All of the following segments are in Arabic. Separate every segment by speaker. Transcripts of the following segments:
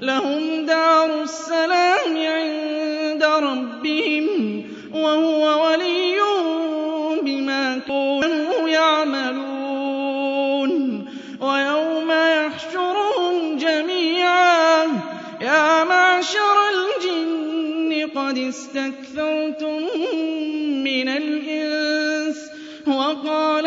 Speaker 1: لهم دار السلام عند ربهم وهو ولي بما كانوا يعملون. ويوم يحشرهم جميعا يا معشر الجن قد استكثرتم من الإنس وقال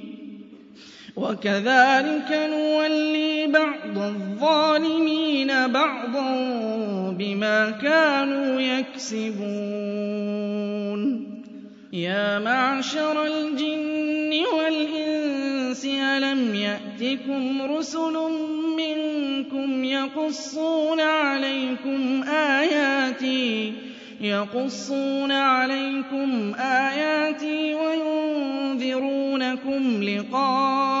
Speaker 1: وَكَذَلِكَ نُوَلِّي بَعْضَ الظَّالِمِينَ بَعْضًا بِمَا كَانُوا يَكْسِبُونَ يَا مَعْشَرَ الْجِنِّ وَالْإِنسِ أَلَمْ يَأْتِكُمْ رُسُلٌ مِّنكُمْ يَقُصُّونَ عَلَيْكُمْ آيَاتِي يَقُصُّونَ عَلَيْكُمْ آيَاتِي وَيُنذِرُونَكُمْ لِقَاءَ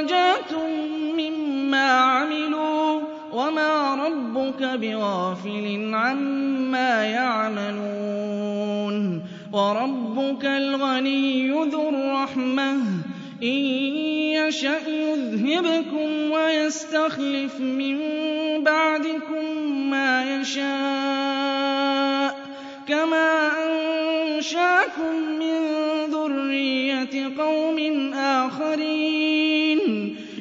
Speaker 1: درجات مما عملوا وما ربك بغافل عما يعملون وربك الغني ذو الرحمة إن يشأ يذهبكم ويستخلف من بعدكم ما يشاء كما أنشأكم من ذرية قوم آخرين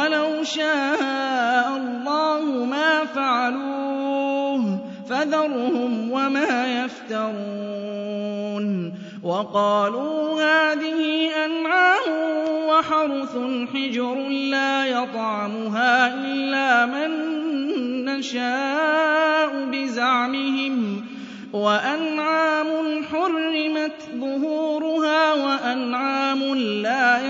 Speaker 1: وَلَوْ شَاءَ اللَّهُ مَا فَعَلُوهُ فَذَرْهُمْ وَمَا يَفْتَرُونَ وَقَالُوا هَٰذِهِ أَنْعَامٌ وَحَرْثٌ حِجْرٌ لَّا يَطْعَمُهَا إِلَّا مَن نَّشَاءُ بِزَعْمِهِمْ وَأَنْعَامٌ حُرِّمَتْ ظُهُورُهَا وَأَنْعَامٌ لَّا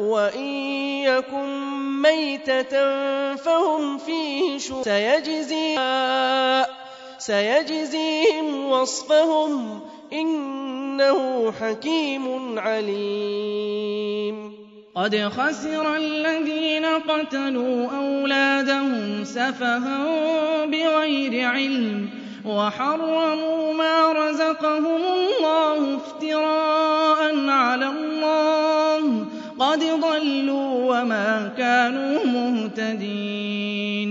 Speaker 2: وَإِن يَكُن مَّيْتَةً فَهُمْ فِيهِ شُرَكَاءُ سَيَجْزِيهِمْ سَيَجْزِيهِمْ وَصْفَهُمْ إِنَّهُ حَكِيمٌ عَلِيمٌ.
Speaker 1: قَدْ خَسِرَ الَّذِينَ قَتَلُوا أَوْلَادَهُمْ سَفَهًا بِغَيْرِ عِلْمٍ وَحَرَّمُوا مَا رَزَقَهُمُ اللَّهُ افْتِرَاءً عَلَى اللَّهِ قد ضلوا وما كانوا مهتدين